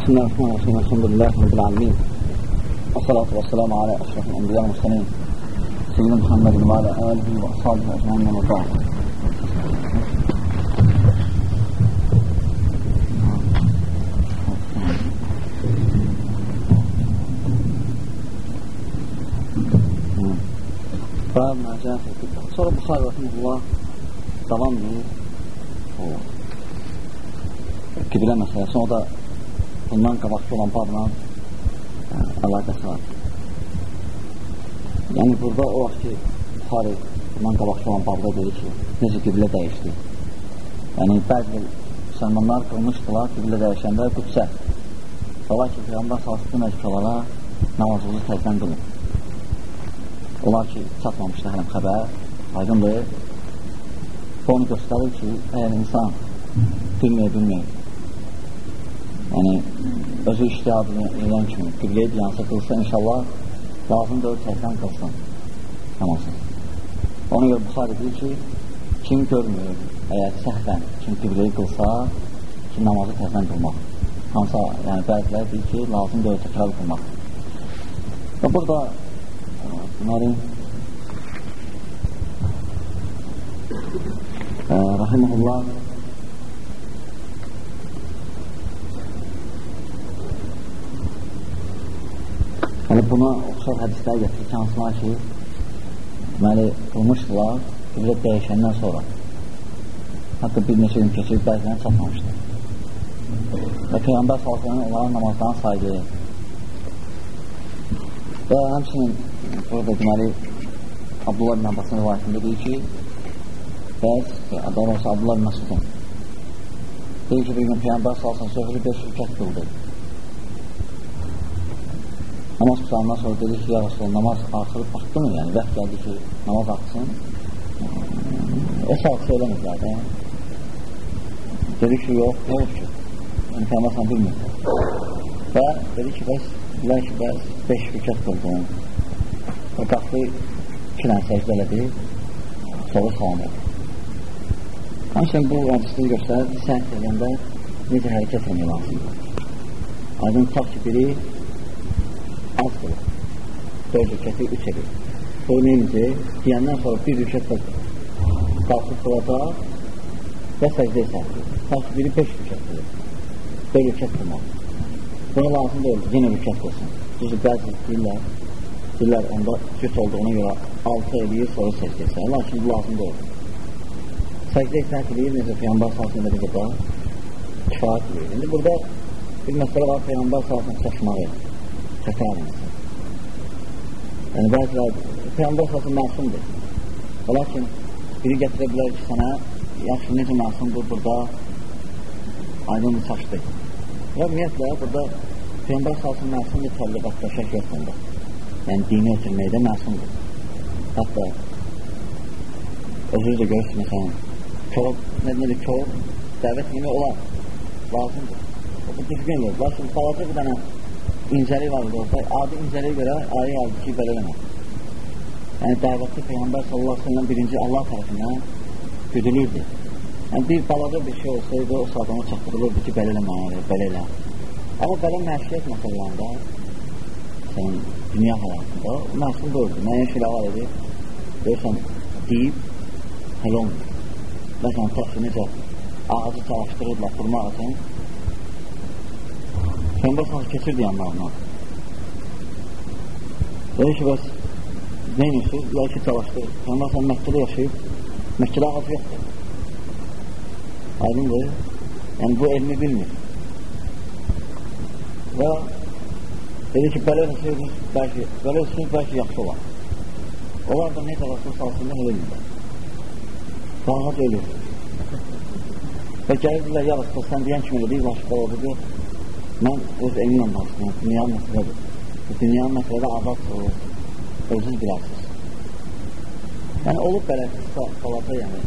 بسم الله الرحمن الرحيم الحمد لله رب العالمين. والصلاة والسلام على أشرف الأنبياء والمرسلين. سيدنا محمد وعلى آله وأصحابه أجمعين ومن بعد. باب ما جاء في صار البخاري رحمه الله. تضمن كبيرة مسألة. سوضة bundan qabaqda olan babla əlaqəsi var. Yəni, burada o vaxt ki, Buxari bundan qabaqda olan babda dedi ki, necə qiblə dəyişdi. Yəni, bəzi müsəlmanlar qılmışdılar qiblə dəyişəndə qüdsə. Olar ki, Peyğəmbər salsın məcbulara namazımızı təzdən qılın. Olar ki, çatmamışdı hələm xəbər, aydındır. Bu onu göstərir ki, əgər insan bilməyə bilməyə, yəni özü iştihadını edən kimi qibləyə diyansa qılsa, inşallah lazımdır təhsən qılsın namazı. Ona görə Buxar edir ki, kim görmür, əgər səhvən kim qibləyi qılsa, ki, namazı təhsən qılmaq. Hansa, yəni bəzilər deyir ki, lazımdır təkrar qılmaq. Və burada e, rahimullah yəni buna oxşar hədislər gətirir ki, hansılar ki deməli qılmışdılar qiblə dəyişəndən sonra. Hətta bir neçə gün keçirib bəzilən çatmamışdı. Və Peyğəmbər salsının onların namazdan saydığı və həmçinin burada deməli Abdullah bin Abbasın rivayətində deyir ki bəs adam olsa Abdullah bin Məsudun deyir ki bir gün Peyğəmbər salsın söhürü 5 rükət qıldı namaz tutandan sonra dedi ki ya Rasulullah namaz axırı baxdı mı yəni? Vəxt gəldi ki namaz axsın. O saat söyləmədilər də dedi ki yox ne olur ki? Yəni Peyğəmbər salsın bilmir. Və dedi ki bəs bilər ki bəs 5 rükət qıldım. Və qalxdı iki dənə səcdə elədi, sonra salam oldu. Həmçinin bu hədisini göstərir, səhv edəndə necə hərəkət etmək lazımdır. Aydın tutaq ki, biri az qılır, dörd rükəti üç edir. Sonra neyimizi, deyəndən sonra bir rükət qalxıb qılacaq və səcdə səhvdir. Tutaq ki, biri beş rükət qılır, dörd rükət qılmaq. Buna lazım deyil, yenə rükət qılsın. Düzü, bəzi deyirlər, deyirlər, onda cüt olduğuna görə 6 eləyir, sonra səcdə etsə. Lakin bu lazım deyil. Səcdə etmək eləyir, necə Peyyambar sahəsində bir burada kifayət eləyir. İndi burada bir məsələ var, Peyyambar sahəsində çaşmağı, çəkər insan. Yəni, bəzilər, Peyyambar sahəsində məsumdur. Lakin biri gətirə bilər ki, sənə yaxşı, necə məsumdur burada aydın çaşdı. Və ümumiyyətlə, burada Peyyambar sahəsində məsumdur, təbliğatda şək yoxdur yəni dini ötürməkdə məsumdur. Hətta özünüz də görürsünüz, məsələn, kör, nə demək, kör dəvət yemək olar, lazımdır. O, bu düzgün yox. Lakin balaca bir dənə incəlik var orada. Adi incəliyə görə ayə yazdı ki, belə demək. Yəni, dəvətli Peyğəmbər sallallahu aleyhi birinci Allah tərəfindən güdülürdü. Yəni, bir balaca bir şey olsaydı, o ona çatdırılırdı ki, belə eləməli, belə elə. Amma belə məşiyyət məsələlərində sənin dünya həyatında məsum doğrudur. Müəyyən şeylər var idi. Görürsən, deyib, olmur. Məsələn, təşkil necə ağacı çalışdırırlar, xurma ağacını. Sən baxsan, keçirdi yanlarına. Deyir ki, bəs nə edirsiniz? Ya ki, çalışdır. Sən baxsan, Məkkədə yaşayıb, Məkkədə ağac yoxdur. Aydındır. Yəni, bu elmi bilmir. Və Dedi ki, belə etsəydiniz, bəlkə, belə etsəydiniz, bəlkə yaxşı olar. Onlar da necə Rasul salsında ölürlər. Ağac ölür. Və gəlirdilər, ya Rasul, sən deyən kimi deyir, başqa odur, mən öz emin olmasına, dünyanın məsələdir. Bu dünyanın məsələdə azad olur, özünüz bilərsiniz. Yəni, olub belə salata, yəni,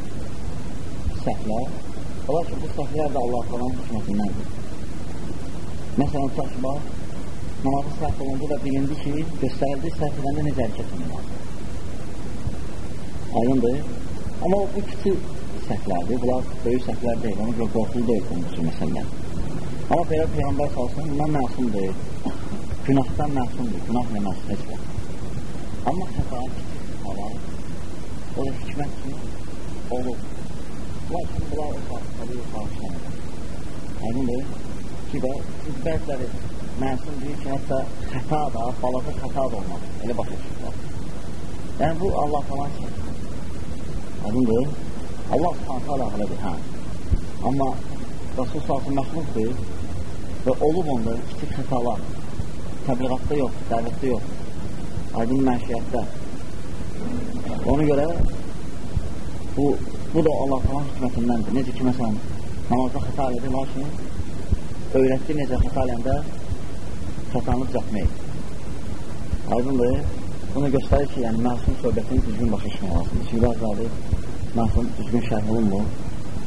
səhvlər. Olar ki, bu səhvlər də Allah-u hikmətindəndir. Məsələn, saçmaq, namazı səhv olundu və bilindi ki, göstərildi səhv edəndə necə hərəkət olunmalı. Aydındır. Amma bu kiçik səhvlərdir, bunlar böyük səhvlər deyil, ona görə qorxulu deyil bunun üçün məsələn. Amma belə Peyğəmbər salsın, bundan məsumdur. Günahdan məsumdur, günah eləməz, heç vaxt. Amma xəta var. O da hikmət kimi olur. Lakin bunlar o saat tabi bağışlanır. Aydındır ki, və siz bəziləri məsum deyir ki, hətta xəta da, balaca xəta da olmalı. Elə başa düşürlər. Yəni, bu Allah falan şey. Aydındır. Allah subhanətə alə elədir, hə. Amma Rasul salsı məxluqdur və olub onda kiçik xətalar təbliğatda yox, dəvətdə yox, aydın mənşiyyətdə. Ona görə bu, bu da Allah falan hikmətindəndir. Necə ki, məsələn, namazda xəta elədi, lakin öyrətdi necə xəta eləndə xətanı düzətmək. Aydındır. Bunu göstərir ki, yəni məsum söhbətini düzgün başa düşmək lazımdır. Çünki bəziləri məsum düzgün şərh olunmur.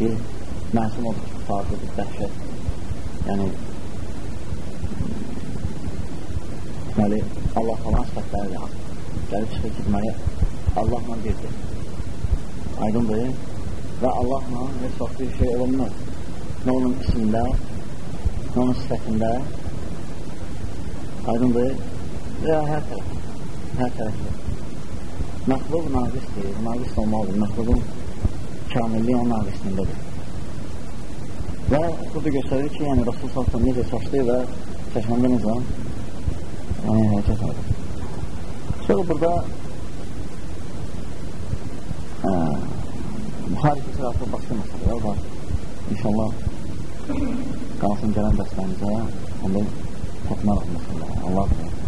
Bir məsum olur ki, farklı bir dəhşət. Yəni deməli, Allah falan sifətləri də gəlib çıxır ki, deməli, Allahla birdir. Aydındır. Və Allahla heç vaxt bir şey olunmaz. Nə onun ismində, nə onun sifətində, aydındır. Və hər tərəf, hər tərəfdə. Məxluq naqisdir, naqis olmalıdır. Məxluqun kamilliyi onun naqisindədir. Və burada göstərir ki, yəni Rasul Salsan necə çaşdı və çəşməndə necə yəni, hərəkət edir. Sonra burada hə, Buxari keçirətdə başqa məsələlər var. İnşallah qalsın gələn dəstəmizə onda toxunaraq məsələlər. Allah bilir.